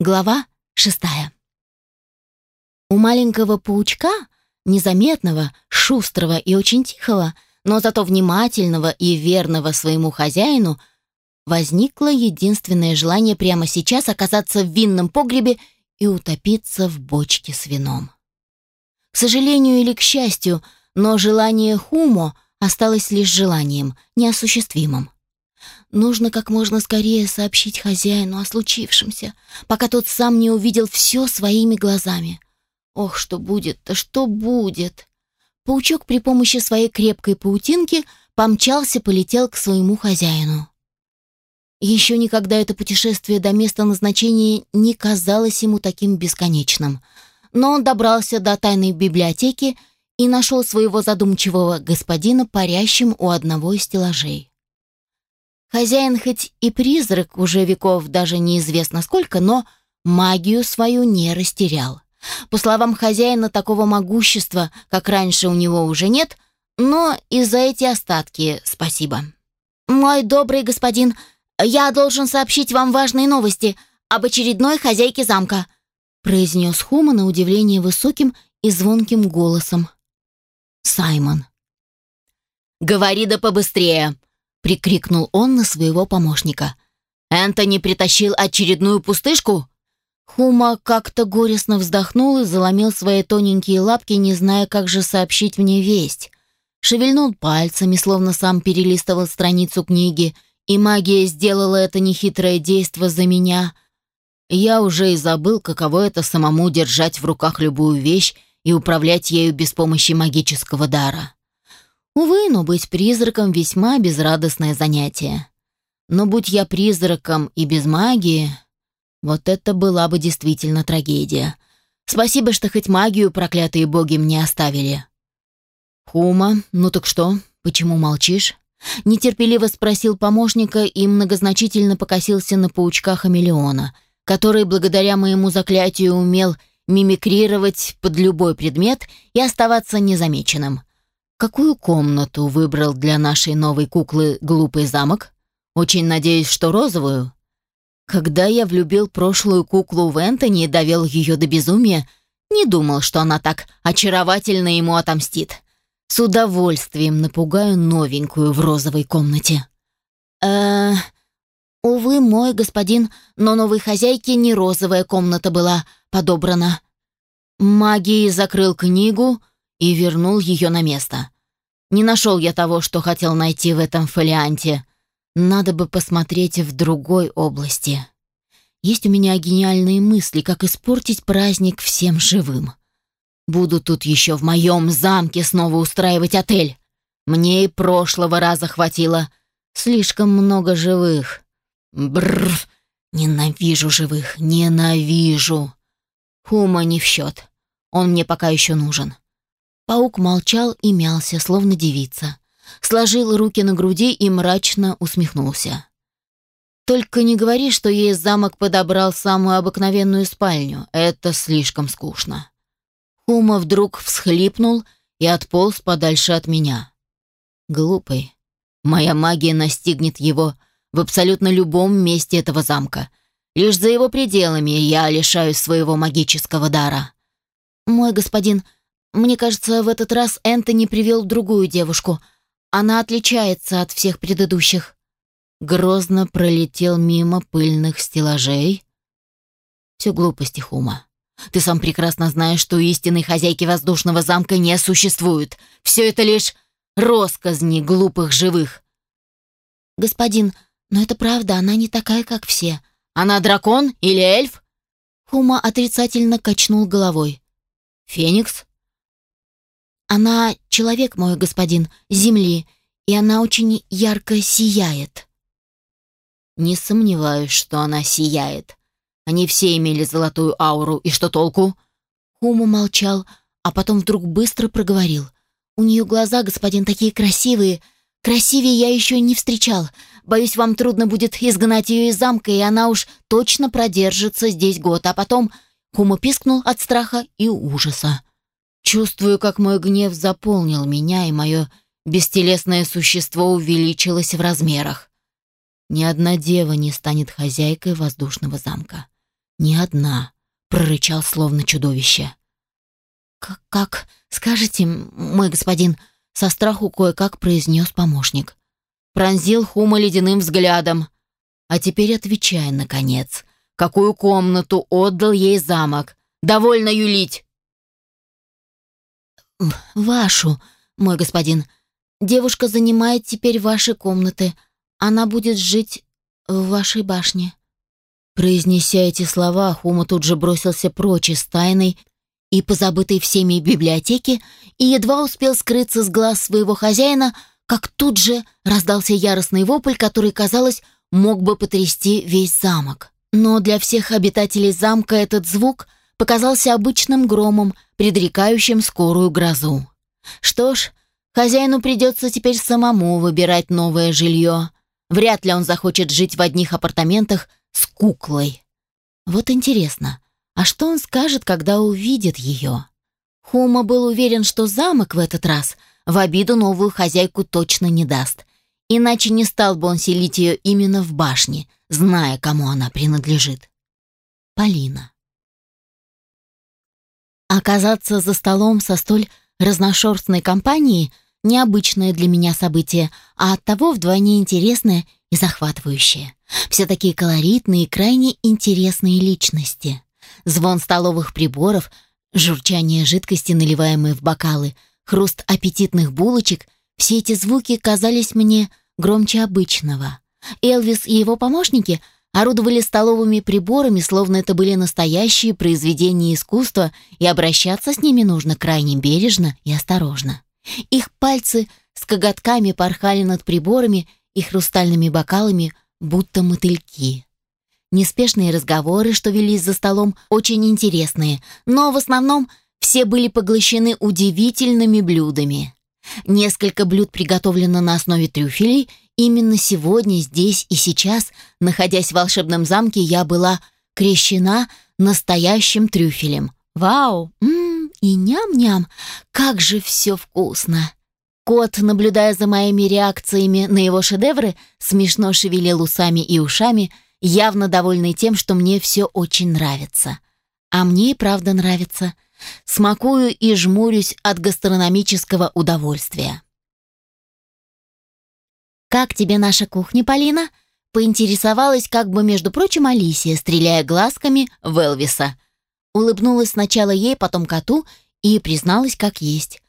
Глава шестая. У маленького паучка, незаметного, шустрого и очень тихого, но зато внимательного и верного своему хозяину, возникло единственное желание прямо сейчас оказаться в винном погребе и утопиться в бочке с вином. К сожалению или к счастью, но желание Хумо осталось лишь желанием, неосуществимым. Нужно как можно скорее сообщить хозяину о случившемся, пока тот сам не увидел все своими глазами. Ох, что будет-то, что будет? Паучок при помощи своей крепкой паутинки помчался, полетел к своему хозяину. Еще никогда это путешествие до места назначения не казалось ему таким бесконечным. Но он добрался до тайной библиотеки и нашел своего задумчивого господина парящим у одного из стеллажей. Хозяин хоть и призрак уже веков даже неизвестно сколько, но магию свою не растерял. По словам хозяина, такого могущества, как раньше, у него уже нет, но и за эти остатки спасибо. «Мой добрый господин, я должен сообщить вам важные новости об очередной хозяйке замка», произнес Хума на удивление высоким и звонким голосом. «Саймон». «Говори да побыстрее», — прикрикнул он на своего помощника. «Энтони притащил очередную пустышку?» Хума как-то горестно вздохнул и заломил свои тоненькие лапки, не зная, как же сообщить мне весть. Шевельнул пальцами, словно сам перелистывал страницу книги, и магия сделала это нехитрое действо за меня. Я уже и забыл, каково это самому держать в руках любую вещь и управлять ею без помощи магического дара. Увы, но быть призраком весьма безрадостное занятие. Но будь я призраком и без магии, вот это была бы действительно трагедия. Спасибо, что хоть магию проклятые боги мне оставили. Хума, ну так что? Почему молчишь? Нетерпеливо спросил помощника и многозначительно покосился на паучка хамелеона, который благодаря моему заклятию умел мимикрировать под любой предмет и оставаться незамеченным. Какую комнату выбрал для нашей новой куклы глупый замок? Очень надеюсь, что розовую. Когда я влюбил прошлую куклу в Энтони и довел ее до безумия, не думал, что она так очаровательно ему отомстит. С удовольствием напугаю новенькую в розовой комнате. э Увы, мой господин, но новой хозяйке не розовая комната была подобрана. Магией закрыл книгу, и вернул ее на место. Не нашел я того, что хотел найти в этом фолианте. Надо бы посмотреть в другой области. Есть у меня гениальные мысли, как испортить праздник всем живым. Буду тут еще в моем замке снова устраивать отель. Мне и прошлого раза хватило. Слишком много живых. Бррр, ненавижу живых, ненавижу. Хума не в счет. Он мне пока еще нужен. Паук молчал и мялся, словно девица. Сложил руки на груди и мрачно усмехнулся. «Только не говори, что ей замок подобрал самую обыкновенную спальню. Это слишком скучно». Хума вдруг всхлипнул и отполз подальше от меня. «Глупый. Моя магия настигнет его в абсолютно любом месте этого замка. Лишь за его пределами я лишаюсь своего магического дара». «Мой господин, — мне кажется, в этот раз Энтони привел другую девушку. Она отличается от всех предыдущих. Грозно пролетел мимо пыльных стеллажей. Все глупости, Хума. Ты сам прекрасно знаешь, что истинной хозяйки воздушного замка не существует. Все это лишь росказни глупых живых. Господин, но это правда, она не такая, как все. Она дракон или эльф? Хума отрицательно качнул головой. Феникс? Она человек, мой господин, земли, и она очень ярко сияет. Не сомневаюсь, что она сияет. Они все имели золотую ауру, и что толку? Хума молчал, а потом вдруг быстро проговорил. У нее глаза, господин, такие красивые. Красивее я еще не встречал. Боюсь, вам трудно будет изгнать ее из замка, и она уж точно продержится здесь год, а потом... Хума пискнул от страха и ужаса. Чувствую, как мой гнев заполнил меня, и мое бестелесное существо увеличилось в размерах. Ни одна дева не станет хозяйкой воздушного замка. «Не одна», — прорычал словно чудовище. «Как, как скажете, мой господин?» — со страху кое-как произнес помощник. Пронзил Хума ледяным взглядом. «А теперь отвечай, наконец, какую комнату отдал ей замок? Довольно юлить!» «Вашу, мой господин. Девушка занимает теперь ваши комнаты. Она будет жить в вашей башне». Произнеся эти слова, Хума тут же бросился прочь из тайной и позабытой всеми библиотеки и едва успел скрыться с глаз своего хозяина, как тут же раздался яростный вопль, который, казалось, мог бы потрясти весь замок. Но для всех обитателей замка этот звук показался обычным громом, предрекающим скорую грозу. Что ж, хозяину придется теперь самому выбирать новое жилье. Вряд ли он захочет жить в одних апартаментах с куклой. Вот интересно, а что он скажет, когда увидит ее? Хума был уверен, что замок в этот раз в обиду новую хозяйку точно не даст. Иначе не стал бы он селить ее именно в башне, зная, кому она принадлежит. Полина. Оказаться за столом со столь разношерстной компанией – необычное для меня событие, а оттого вдвойне интересное и захватывающее. Все такие колоритные и крайне интересные личности. Звон столовых приборов, журчание жидкости, наливаемой в бокалы, хруст аппетитных булочек – все эти звуки казались мне громче обычного. Элвис и его помощники – орудовали столовыми приборами, словно это были настоящие произведения искусства, и обращаться с ними нужно крайне бережно и осторожно. Их пальцы с коготками порхали над приборами и хрустальными бокалами, будто мотыльки. Неспешные разговоры, что велись за столом, очень интересные, но в основном все были поглощены удивительными блюдами. Несколько блюд приготовлено на основе трюфелей Именно сегодня, здесь и сейчас, находясь в волшебном замке, я была крещена настоящим трюфелем. Вау! Ммм, и ням-ням! Как же все вкусно! Кот, наблюдая за моими реакциями на его шедевры, смешно шевелил усами и ушами, явно довольный тем, что мне все очень нравится. А мне и правда нравится. Смакую и жмурюсь от гастрономического удовольствия. «Как тебе наша кухня, Полина?» Поинтересовалась как бы, между прочим, Алисия, стреляя глазками в Элвиса. Улыбнулась сначала ей, потом коту и призналась, как есть.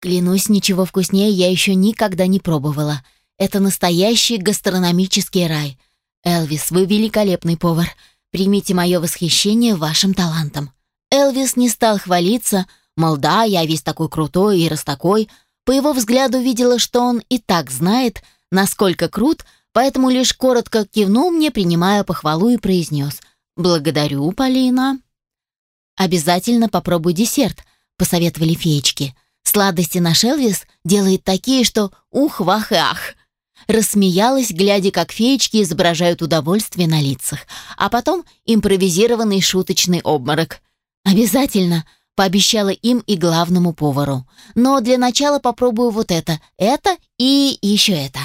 «Клянусь, ничего вкуснее я еще никогда не пробовала. Это настоящий гастрономический рай. Элвис, вы великолепный повар. Примите мое восхищение вашим талантом». Элвис не стал хвалиться, мол, да, я весь такой крутой и раз. По его взгляду видела, что он и так знает – насколько крут, поэтому лишь коротко кивнул мне, принимая похвалу и произнес «Благодарю, Полина». «Обязательно попробуй десерт», — посоветовали феечки. «Сладости наш Элвис делает такие, что ух-вах и ах». Рассмеялась, глядя, как феечки изображают удовольствие на лицах, а потом импровизированный шуточный обморок. «Обязательно», — пообещала им и главному повару. «Но для начала попробую вот это, это и еще это».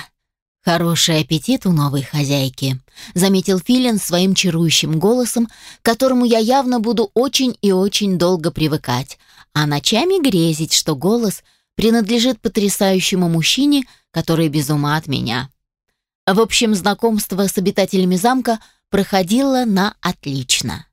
«Хороший аппетит у новой хозяйки», — заметил Филин своим чарующим голосом, к которому я явно буду очень и очень долго привыкать, а ночами грезить, что голос принадлежит потрясающему мужчине, который без ума от меня. В общем, знакомство с обитателями замка проходило на отлично.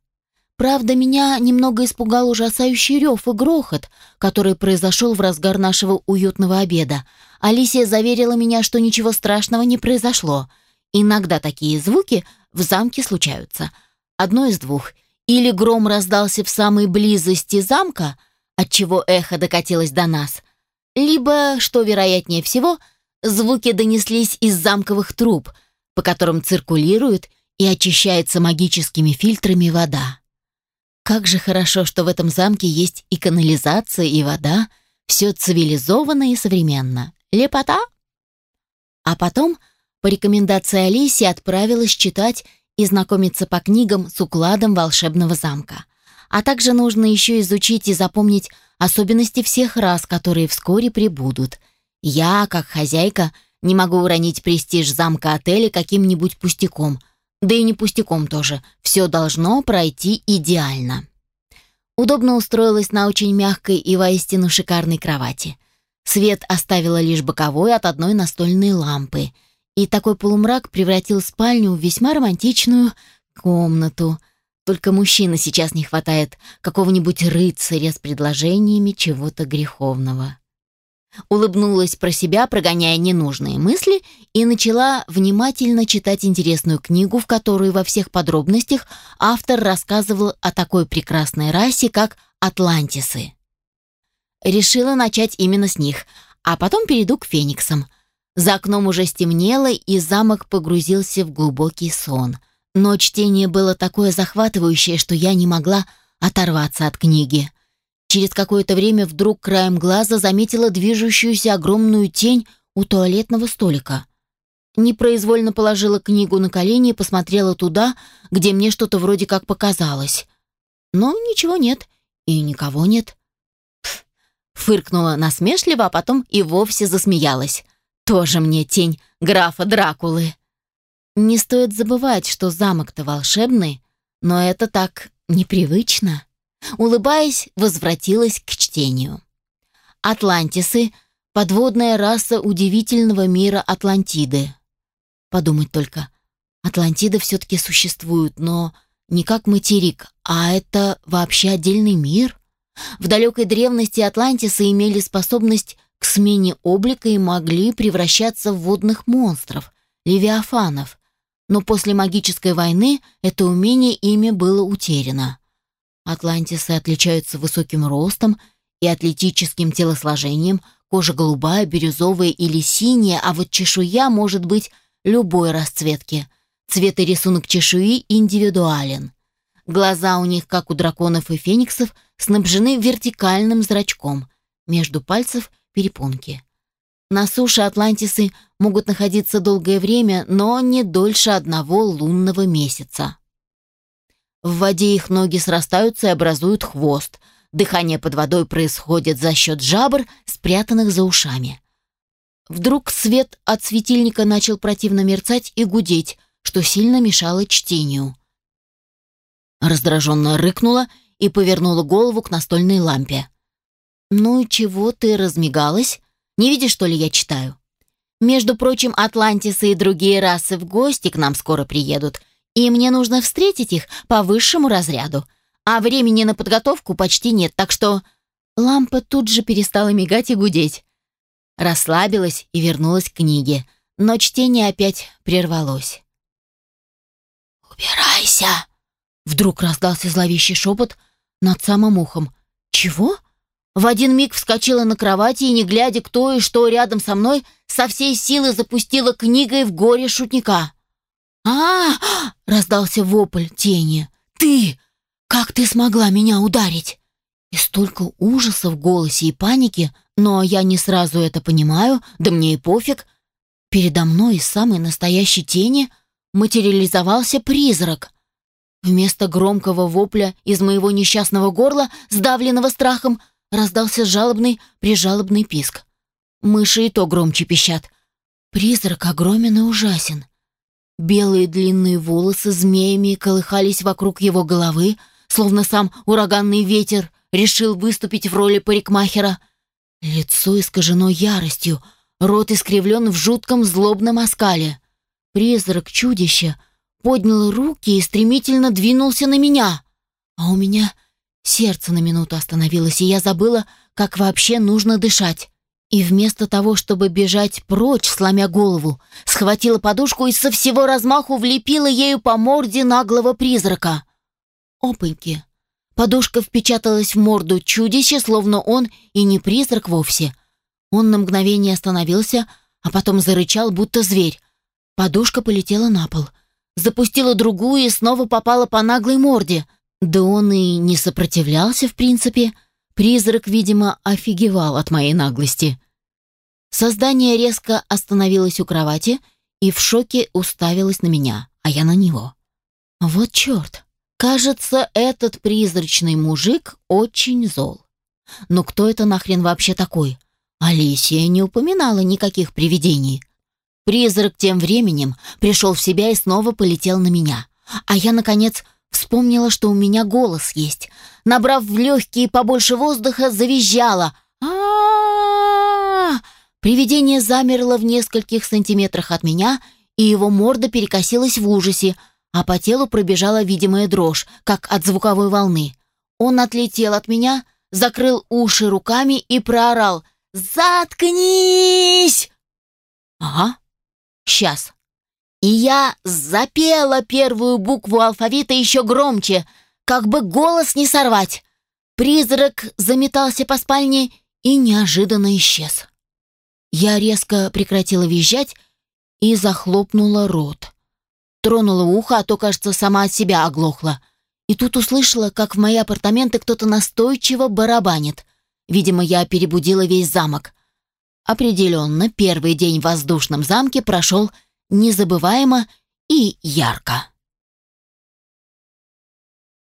Правда, меня немного испугал ужасающий рев и грохот, который произошел в разгар нашего уютного обеда. Алисия заверила меня, что ничего страшного не произошло. Иногда такие звуки в замке случаются. Одно из двух. Или гром раздался в самой близости замка, отчего эхо докатилось до нас, либо, что вероятнее всего, звуки донеслись из замковых труб, по которым циркулирует и очищается магическими фильтрами вода. Как же хорошо, что в этом замке есть и канализация, и вода. Все цивилизованно и современно. Лепота? А потом, по рекомендации Алиси, отправилась читать и знакомиться по книгам с укладом волшебного замка. А также нужно еще изучить и запомнить особенности всех рас, которые вскоре прибудут. Я, как хозяйка, не могу уронить престиж замка-отеля каким-нибудь пустяком. Да и не пустяком тоже. Все должно пройти идеально. Удобно устроилась на очень мягкой и воистину шикарной кровати. Свет оставила лишь боковой от одной настольной лампы. И такой полумрак превратил спальню в весьма романтичную комнату. Только мужчины сейчас не хватает какого-нибудь рыцаря с предложениями чего-то греховного. Улыбнулась про себя, прогоняя ненужные мысли, и начала внимательно читать интересную книгу, в которой во всех подробностях автор рассказывал о такой прекрасной расе, как атлантисы. Решила начать именно с них, а потом перейду к фениксам. За окном уже стемнело, и замок погрузился в глубокий сон. Но чтение было такое захватывающее, что я не могла оторваться от книги. Через какое-то время вдруг краем глаза заметила движущуюся огромную тень у туалетного столика. Непроизвольно положила книгу на колени и посмотрела туда, где мне что-то вроде как показалось. Но ничего нет и никого нет. Фыркнула насмешливо, а потом и вовсе засмеялась. Тоже мне тень графа Дракулы. Не стоит забывать, что замок-то волшебный, но это так непривычно. Улыбаясь, возвратилась к чтению. Атлантисы — подводная раса удивительного мира Атлантиды. Подумать только, Атлантида все-таки существует, но не как материк, а это вообще отдельный мир. В далекой древности Атлантисы имели способность к смене облика и могли превращаться в водных монстров, левиафанов. Но после магической войны это умение ими было утеряно. Атлантисы отличаются высоким ростом и атлетическим телосложением, кожа голубая, бирюзовая или синяя, а вот чешуя может быть любой расцветки. Цвет и рисунок чешуи индивидуален. Глаза у них, как у драконов и фениксов, снабжены вертикальным зрачком. Между пальцев перепонки. На суше Атлантисы могут находиться долгое время, но не дольше одного лунного месяца. В воде их ноги срастаются и образуют хвост. Дыхание под водой происходит за счет жабр, спрятанных за ушами. Вдруг свет от светильника начал противно мерцать и гудеть, что сильно мешало чтению. Раздраженно рыкнула и повернула голову к настольной лампе. «Ну и чего ты размигалась? Не видишь, что ли, я читаю? Между прочим, атлантисы и другие расы в гости к нам скоро приедут, и мне нужно встретить их по высшему разряду. А времени на подготовку почти нет, так что лампа тут же перестала мигать и гудеть. Расслабилась и вернулась к книге, но чтение опять прервалось. «Убирайся!» Вдруг раздался зловещий шепот над самым ухом. «Чего?» В один миг вскочила на кровати и, не глядя кто и что рядом со мной, со всей силы запустила книгой в горе шутника а, раздался вопль тени. «Ты! Как ты смогла меня ударить?» И столько ужаса в голосе и паники, но я не сразу это понимаю, да мне и пофиг. Передо мной из самой настоящей тени материализовался призрак. Вместо громкого вопля из моего несчастного горла, сдавленного страхом, раздался жалобный, прижалобный писк. Мыши и то громче пищат. Призрак огромен и ужасен. Белые длинные волосы змеями колыхались вокруг его головы, словно сам ураганный ветер решил выступить в роли парикмахера. Лицо искажено яростью, рот искривлен в жутком злобном оскале. Призрак чудища поднял руки и стремительно двинулся на меня. А у меня сердце на минуту остановилось, и я забыла, как вообще нужно дышать. И вместо того, чтобы бежать прочь, сломя голову, схватила подушку и со всего размаху влепила ею по морде наглого призрака. Опаньки! Подушка впечаталась в морду чудища, словно он и не призрак вовсе. Он на мгновение остановился, а потом зарычал, будто зверь. Подушка полетела на пол. Запустила другую и снова попала по наглой морде. Да он и не сопротивлялся, в принципе, — Призрак, видимо, офигевал от моей наглости. Создание резко остановилось у кровати и в шоке уставилось на меня, а я на него. Вот черт! Кажется, этот призрачный мужик очень зол. Но кто это нахрен вообще такой? Алисия не упоминала никаких привидений. Призрак тем временем пришел в себя и снова полетел на меня. А я, наконец, вспомнила, что у меня голос есть. Набрав в легкие побольше воздуха, завизжала. а Привидение замерло в нескольких сантиметрах от меня, и его морда перекосилась в ужасе, а по телу пробежала видимая дрожь, как от звуковой волны. Он отлетел от меня, закрыл уши руками и проорал «Заткнись!» «Ага, сейчас». И я запела первую букву алфавита еще громче, как бы голос не сорвать. Призрак заметался по спальне и неожиданно исчез. Я резко прекратила визжать и захлопнула рот. Тронула ухо, а то, кажется, сама от себя оглохла. И тут услышала, как в мои апартаменты кто-то настойчиво барабанит. Видимо, я перебудила весь замок. Определенно, первый день в воздушном замке прошел незабываемо и ярко.